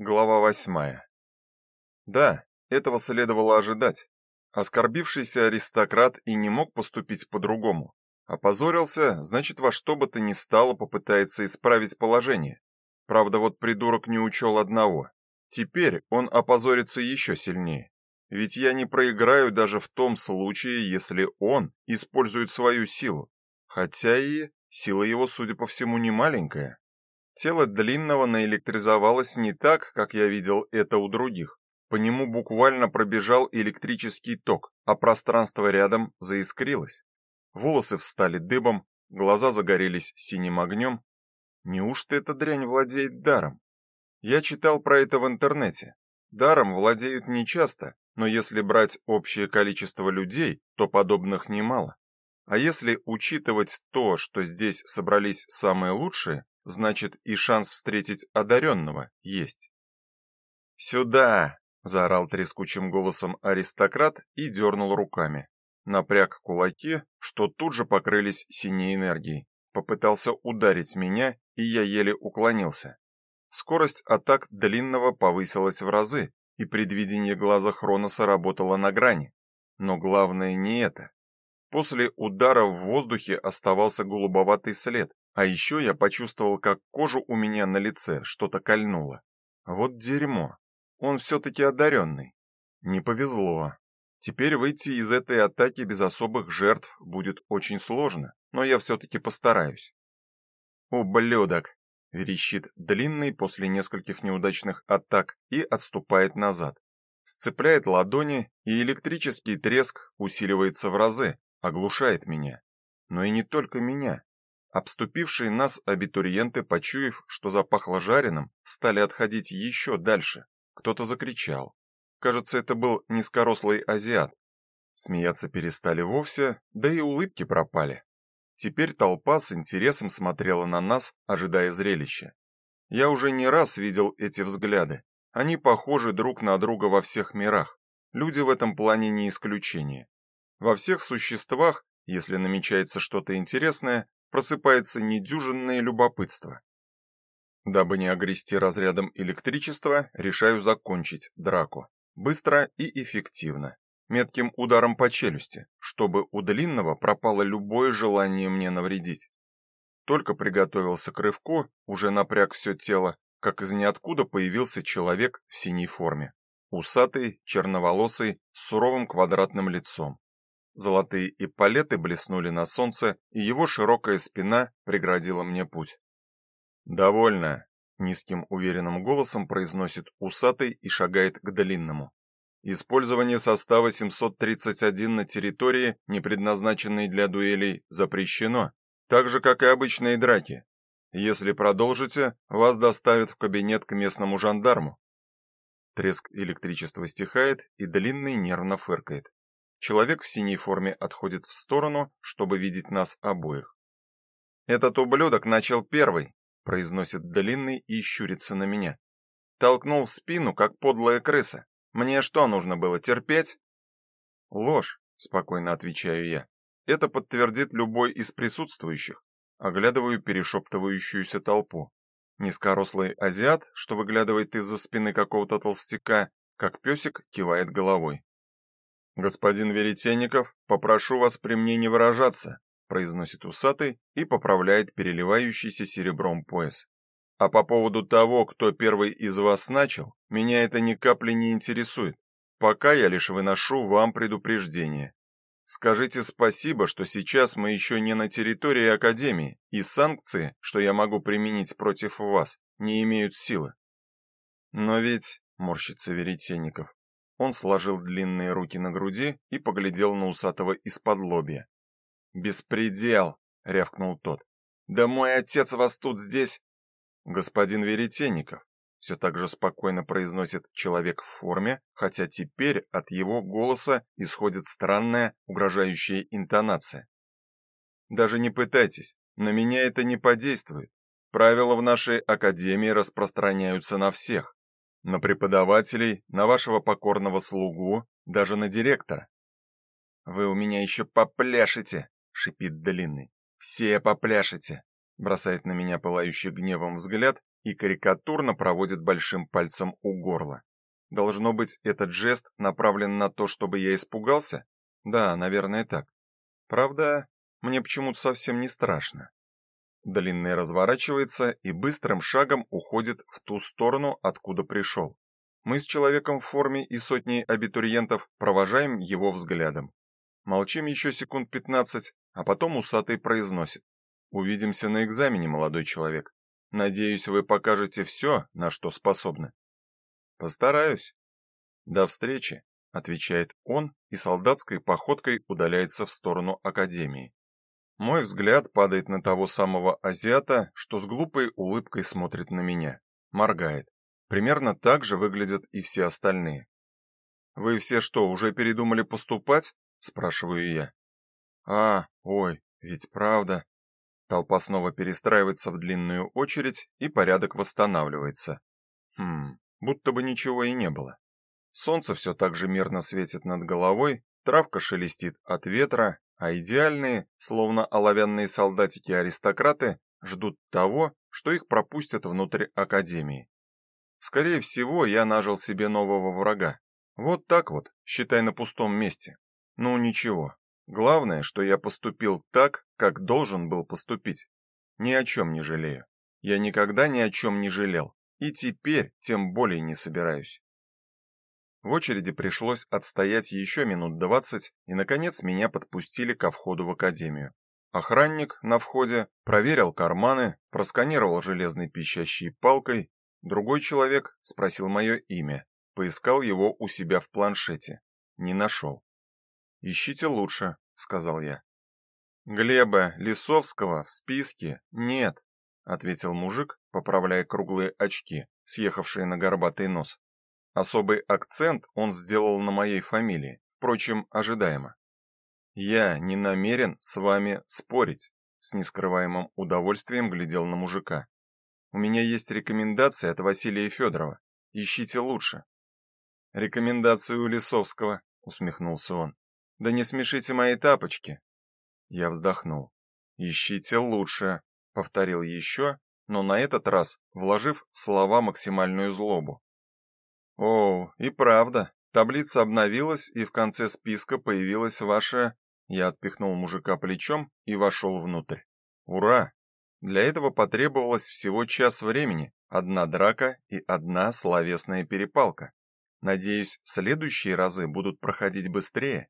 Глава восьмая. Да, этого следовало ожидать. Оскорбившийся аристократ и не мог поступить по-другому. Опозорился, значит, во что бы то ни стало попытается исправить положение. Правда, вот придурок не учел одного. Теперь он опозорится еще сильнее. Ведь я не проиграю даже в том случае, если он использует свою силу. Хотя и сила его, судя по всему, не маленькая. Тело длинного наэлектризовалось не так, как я видел это у других. По нему буквально пробежал электрический ток, а пространство рядом заискрилось. Волосы встали дыбом, глаза загорелись синим огнем. Неужто эта дрянь владеет даром? Я читал про это в интернете. Даром владеют нечасто, но если брать общее количество людей, то подобных немало. А если учитывать то, что здесь собрались самые лучшие, значит и шанс встретить одаренного есть. «Сюда!» — заорал трескучим голосом аристократ и дернул руками. Напряг кулаки, что тут же покрылись синей энергией. Попытался ударить меня, и я еле уклонился. Скорость атак длинного повысилась в разы, и предвидение глаза Хроноса работало на грани. Но главное не это. После удара в воздухе оставался голубоватый след, а еще я почувствовал, как кожу у меня на лице что-то кольнуло. Вот дерьмо. Он все-таки одаренный. Не повезло. Теперь выйти из этой атаки без особых жертв будет очень сложно, но я все-таки постараюсь. «Ублюдок!» — верещит длинный после нескольких неудачных атак и отступает назад. Сцепляет ладони, и электрический треск усиливается в разы, оглушает меня. Но и не только меня. Обступившие нас абитуриенты, почуяв, что запахло жареным, стали отходить еще дальше. Кто-то закричал. Кажется, это был низкорослый азиат. Смеяться перестали вовсе, да и улыбки пропали. Теперь толпа с интересом смотрела на нас, ожидая зрелища. Я уже не раз видел эти взгляды. Они похожи друг на друга во всех мирах. Люди в этом плане не исключение. Во всех существах, если намечается что-то интересное, просыпается недюжинное любопытство. Дабы не огрести разрядом электричества, решаю закончить драку. Быстро и эффективно. Метким ударом по челюсти, чтобы у длинного пропало любое желание мне навредить. Только приготовился к рывку, уже напряг все тело, как из ниоткуда появился человек в синей форме. Усатый, черноволосый, с суровым квадратным лицом. Золотые эполеты блеснули на солнце, и его широкая спина преградила мне путь. «Довольно», — низким уверенным голосом произносит усатый и шагает к длинному. «Использование состава 731 на территории, не предназначенной для дуэлей, запрещено, так же, как и обычные драки. Если продолжите, вас доставят в кабинет к местному жандарму». Треск электричества стихает, и длинный нервно фыркает. Человек в синей форме отходит в сторону, чтобы видеть нас обоих. Этот ублюдок начал первый, произносит длинный и щурится на меня. Толкнул в спину, как подлая крыса. Мне что нужно было терпеть? Ложь, спокойно отвечаю я. Это подтвердит любой из присутствующих. Оглядываю перешептывающуюся толпу. Низкорослый азиат, что выглядывает из-за спины какого-то толстяка, как песик, кивает головой. Господин Веретенников, попрошу вас при мне не выражаться, произносит усатый и поправляет переливающийся серебром пояс. А по поводу того, кто первый из вас начал, меня это ни капли не интересует. Пока я лишь выношу вам предупреждение. Скажите спасибо, что сейчас мы еще не на территории академии, и санкции, что я могу применить против вас, не имеют силы. Но ведь, морщится Веретенников, он сложил длинные руки на груди и поглядел на усатого из-под лобья. «Беспредел!» — рявкнул тот. «Да мой отец вас тут здесь...» «Господин Веретенников», — все так же спокойно произносит человек в форме, хотя теперь от его голоса исходит странная, угрожающая интонация. «Даже не пытайтесь, на меня это не подействует. Правила в нашей академии распространяются на всех на преподавателей, на вашего покорного слугу, даже на директора. Вы у меня еще попляшете, шипит длинный. Все попляшете, бросает на меня пылающий гневом взгляд и карикатурно проводит большим пальцем у горла. Должно быть, этот жест направлен на то, чтобы я испугался? Да, наверное, так. Правда, мне почему-то совсем не страшно. Длинный разворачивается и быстрым шагом уходит в ту сторону, откуда пришел. Мы с человеком в форме и сотней абитуриентов провожаем его взглядом. Молчим еще секунд пятнадцать, а потом усатый произносит: "Увидимся на экзамене, молодой человек. Надеюсь, вы покажете все, на что способны". Постараюсь. До встречи, отвечает он и солдатской походкой удаляется в сторону академии. Мой взгляд падает на того самого азиата, что с глупой улыбкой смотрит на меня, моргает. Примерно так же выглядят и все остальные. Вы все что, уже передумали поступать? спрашиваю я. А, ой, ведь правда. Толпа снова перестраивается в длинную очередь, и порядок восстанавливается. Хм, будто бы ничего и не было. Солнце все так же мирно светит над головой, травка шелестит от ветра, а идеальные, словно оловянные солдатики-аристократы, ждут того, что их пропустят внутрь академии. Скорее всего, я нажил себе нового врага. Вот так вот, считай на пустом месте. Ну ничего. Главное, что я поступил так, как должен был поступить. Ни о чем не жалею. Я никогда ни о чем не жалел, и теперь тем более не собираюсь. В очереди пришлось отстоять еще минут двадцать, и наконец меня подпустили ко входу в академию. Охранник на входе проверил карманы, просканировал железной пищащей палкой. Другой человек спросил мое имя, поискал его у себя в планшете. Не нашел. «Ищите лучше», — сказал я. «Глеба Лисовского в списке нет», — ответил мужик, поправляя круглые очки, съехавшие на горбатый нос. Особый акцент он сделал на моей фамилии, впрочем, ожидаемо. Я не намерен с вами спорить, с нескрываемым удовольствием глядел на мужика. У меня есть рекомендация от Василия Федорова. Ищите лучше. Рекомендацию у Лисовского, усмехнулся он. Да не смешите мои тапочки. Я вздохнул. Ищите лучше, повторил еще, но на этот раз вложив в слова максимальную злобу. О, и правда. Таблица обновилась, и в конце списка появилась ваша... Я отпихнул мужика плечом и вошел внутрь. Ура! Для этого потребовалось всего час времени, одна драка и одна словесная перепалка. Надеюсь, следующие разы будут проходить быстрее.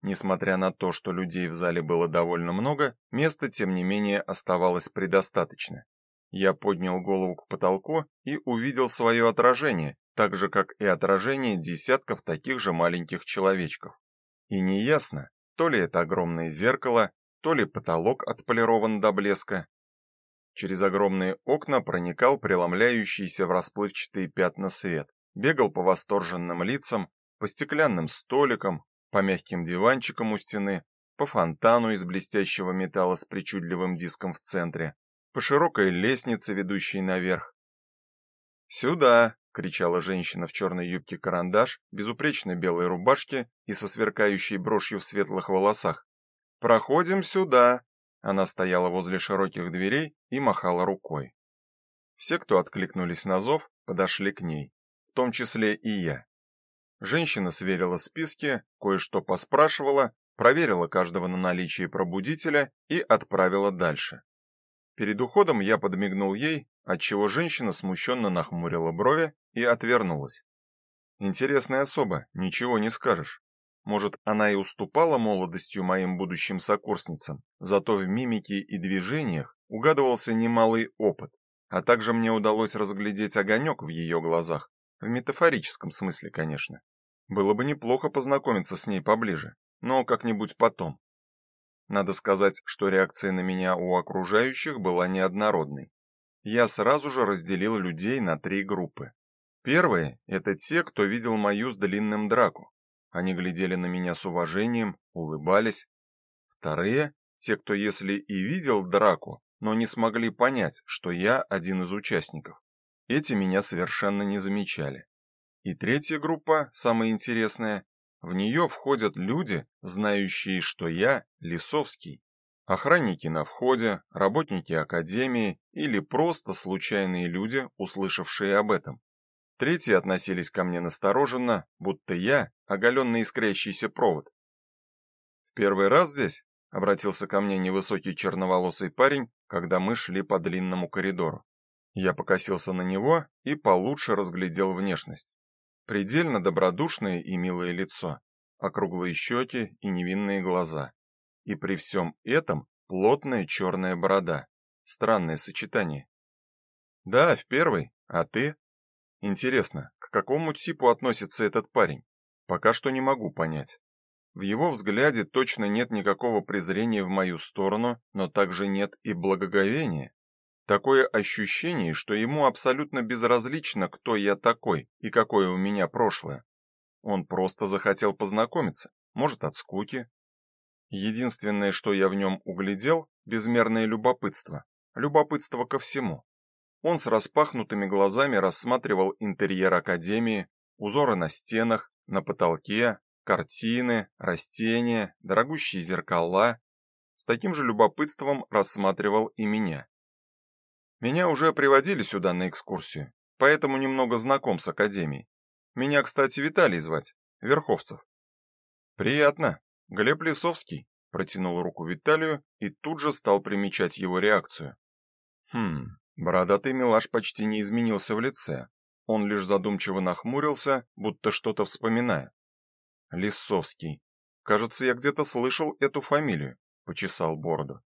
Несмотря на то, что людей в зале было довольно много, места тем не менее оставалось предостаточно. Я поднял голову к потолку и увидел свое отражение, так же как и отражение десятков таких же маленьких человечков. И неясно, то ли это огромное зеркало, то ли потолок отполирован до блеска. Через огромные окна проникал преломляющийся в расплывчатые пятна свет, бегал по восторженным лицам, по стеклянным столикам, по мягким диванчикам у стены, по фонтану из блестящего металла с причудливым диском в центре, по широкой лестнице, ведущей наверх. «Сюда!» Кричала женщина в черной юбке-карандаш, безупречной белой рубашке и со сверкающей брошью в светлых волосах. Проходим сюда. Она стояла возле широких дверей и махала рукой. Все, кто откликнулись на зов, подошли к ней, в том числе и я. Женщина сверила списки, кое-что поспрашивала, проверила каждого на наличие пробудителя и отправила дальше. Перед уходом я подмигнул ей, отчего женщина смущенно нахмурила брови и отвернулась. Интересная особа, ничего не скажешь. Может, она и уступала молодостью моим будущим сокурсницам, зато в мимике и движениях угадывался немалый опыт, а также мне удалось разглядеть огонек в ее глазах, в метафорическом смысле, конечно. Было бы неплохо познакомиться с ней поближе, но как-нибудь потом. Надо сказать, что реакция на меня у окружающих была неоднородной. Я сразу же разделил людей на три группы. Первые это те, кто видел мою с длинным драку. Они глядели на меня с уважением, улыбались. Вторые те, кто если и видел драку, но не смогли понять, что я один из участников. Эти меня совершенно не замечали. И третья группа, самая интересная, в нее входят люди, знающие, что я Лисовский. Охранники на входе, работники академии или просто случайные люди, услышавшие об этом. Третьи относились ко мне настороженно, будто я оголенный искрящийся провод. «Первый раз здесь?» — обратился ко мне невысокий черноволосый парень, когда мы шли по длинному коридору. Я покосился на него и получше разглядел внешность. Предельно добродушное и милое лицо, округлые щеки и невинные глаза. И при всем этом плотная черная борода. Странное сочетание. Да, в первый. А ты? Интересно, к какому типу относится этот парень? Пока что не могу понять. В его взгляде точно нет никакого презрения в мою сторону, но также нет и благоговения. Такое ощущение, что ему абсолютно безразлично, кто я такой и какое у меня прошлое. Он просто захотел познакомиться, может, от скуки. Единственное, что я в нем углядел безмерное любопытство, любопытство ко всему. Он с распахнутыми глазами рассматривал интерьер академии, узоры на стенах, на потолке, картины, растения, дорогущие зеркала. С таким же любопытством рассматривал и меня. Меня уже приводили сюда на экскурсию, поэтому немного знаком с академией. Меня, кстати, Виталий звать, Верховцев. Приятно. Глеб Лисовский протянул руку Виталию и тут же стал примечать его реакцию. Хм, Бородатый милаш почти не изменился в лице. Он лишь задумчиво нахмурился, будто что-то вспоминая. Лисовский. Кажется, я где-то слышал эту фамилию, почесал бороду.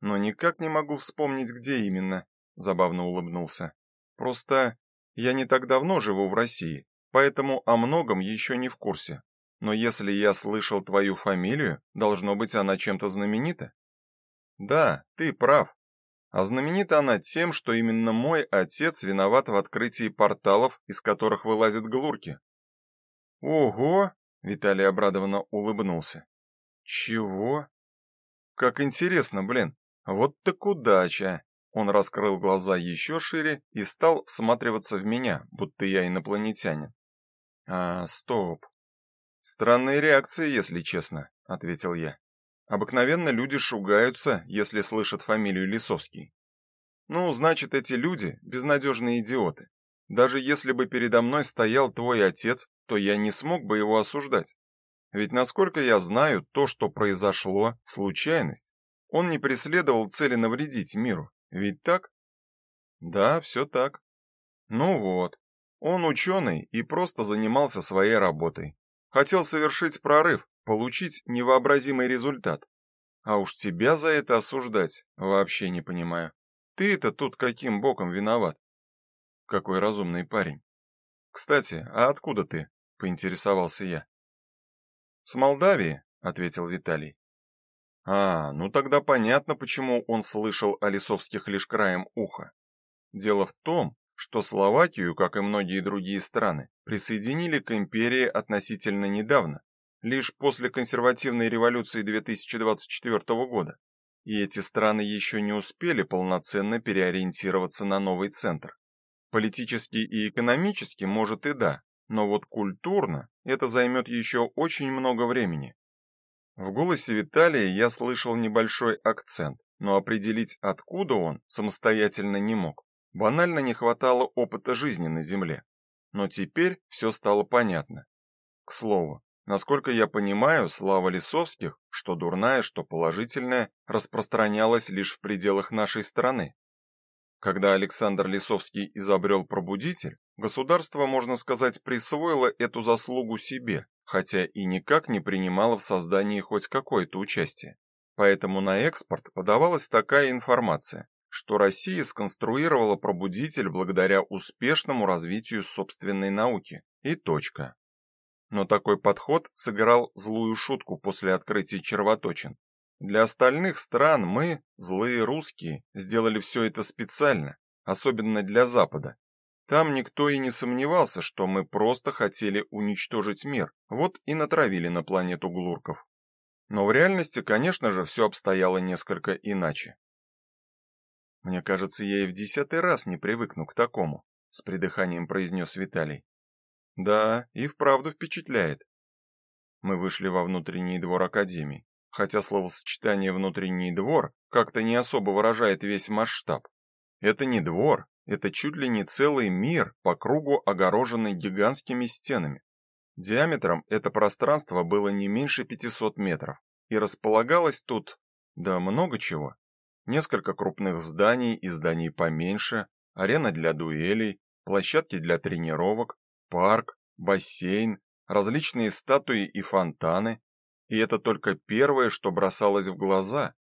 Но никак не могу вспомнить, где именно, забавно улыбнулся. Просто я не так давно живу в России, поэтому о многом еще не в курсе. Но если я слышал твою фамилию, должно быть, она чем-то знаменита. Да, ты прав, а знаменита она тем, что именно мой отец виноват в открытии порталов, из которых вылазят глурки. Ого, Виталий обрадованно улыбнулся. Чего? Как интересно, блин. Вот так удача. Он раскрыл глаза еще шире и стал всматриваться в меня, будто я инопланетянин. А, стоп. Странные реакции, если честно, ответил я. Обыкновенно люди шугаются, если слышат фамилию Лисовский. Ну, значит, эти люди безнадежные идиоты. Даже если бы передо мной стоял твой отец, то я не смог бы его осуждать. Ведь насколько я знаю, то, что произошло, случайность. Он не преследовал цели навредить миру. Ведь так? Да, все так. Ну вот. Он ученый и просто занимался своей работой. Хотел совершить прорыв, получить невообразимый результат. А уж тебя за это осуждать вообще не понимаю. Ты-то тут каким боком виноват? Какой разумный парень. Кстати, а откуда ты? поинтересовался я. С Молдавии, ответил Виталий. А, ну тогда понятно, почему он слышал о Лисовских лишь краем уха. Дело в том, что Словакию, как и многие другие страны, присоединили к империи относительно недавно, лишь после консервативной революции 2024 года. И эти страны еще не успели полноценно переориентироваться на новый центр. Политически и экономически, может и да, но вот культурно это займет еще очень много времени. В голосе Виталия я слышал небольшой акцент, но определить, откуда он, самостоятельно не мог. Банально не хватало опыта жизни на земле. Но теперь все стало понятно. К слову, Насколько я понимаю, слава Лисовских, что дурная, что положительная, распространялась лишь в пределах нашей страны. Когда Александр Лисовский изобрел пробудитель, государство, можно сказать, присвоило эту заслугу себе, хотя и никак не принимало в создании хоть какое-то участие. Поэтому на экспорт подавалась такая информация, что Россия сконструировала пробудитель благодаря успешному развитию собственной науки. И точка. Но такой подход сыграл злую шутку после открытия червоточин. Для остальных стран мы, злые русские, сделали все это специально, особенно для Запада. Там никто и не сомневался, что мы просто хотели уничтожить мир, вот и натравили на планету глурков. Но в реальности, конечно же, все обстояло несколько иначе. Мне кажется, я и в десятый раз не привыкну к такому, с придыханием произнес Виталий. Да, и вправду впечатляет. Мы вышли во внутренний двор академии. хотя словосочетание внутренний двор как-то не особо выражает весь масштаб. Это не двор, это чуть ли не целый мир, по кругу огороженный гигантскими стенами. Диаметром это пространство было не меньше 500 метров, и располагалось тут, да много чего. Несколько крупных зданий и зданий поменьше, арена для дуэлей, площадки для тренировок, парк, бассейн, различные статуи и фонтаны. И это только первое, что бросалось в глаза.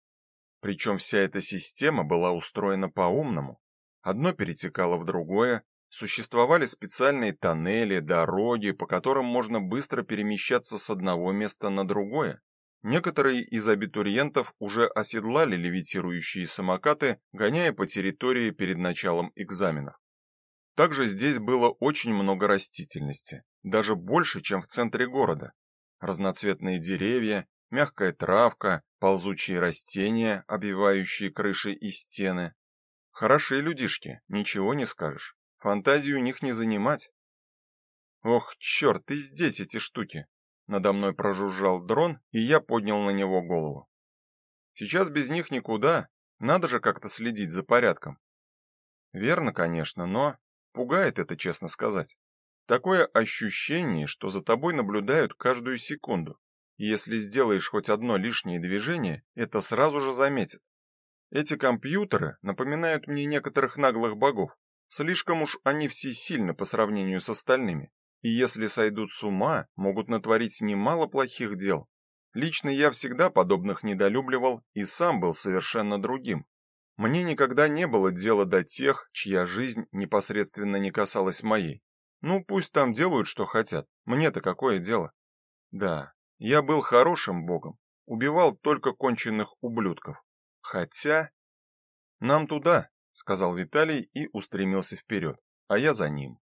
Причем вся эта система была устроена по-умному. Одно перетекало в другое, существовали специальные тоннели, дороги, по которым можно быстро перемещаться с одного места на другое. Некоторые из абитуриентов уже оседлали левитирующие самокаты, гоняя по территории перед началом экзаменов. Также здесь было очень много растительности, даже больше, чем в центре города. Разноцветные деревья, мягкая травка, ползучие растения, обвивающие крыши и стены. Хорошие людишки, ничего не скажешь. Фантазию у них не занимать. Ох, черт, ты здесь эти штуки. Надо мной прожужжал дрон, и я поднял на него голову. Сейчас без них никуда, надо же как-то следить за порядком. Верно, конечно, но пугает это, честно сказать. Такое ощущение, что за тобой наблюдают каждую секунду. И если сделаешь хоть одно лишнее движение, это сразу же заметят. Эти компьютеры напоминают мне некоторых наглых богов. Слишком уж они всесильны по сравнению с остальными и если сойдут с ума, могут натворить немало плохих дел. Лично я всегда подобных недолюбливал и сам был совершенно другим. Мне никогда не было дела до тех, чья жизнь непосредственно не касалась моей. Ну, пусть там делают, что хотят. Мне-то какое дело? Да, я был хорошим богом, убивал только конченных ублюдков. Хотя нам туда, сказал Виталий и устремился вперед, а я за ним.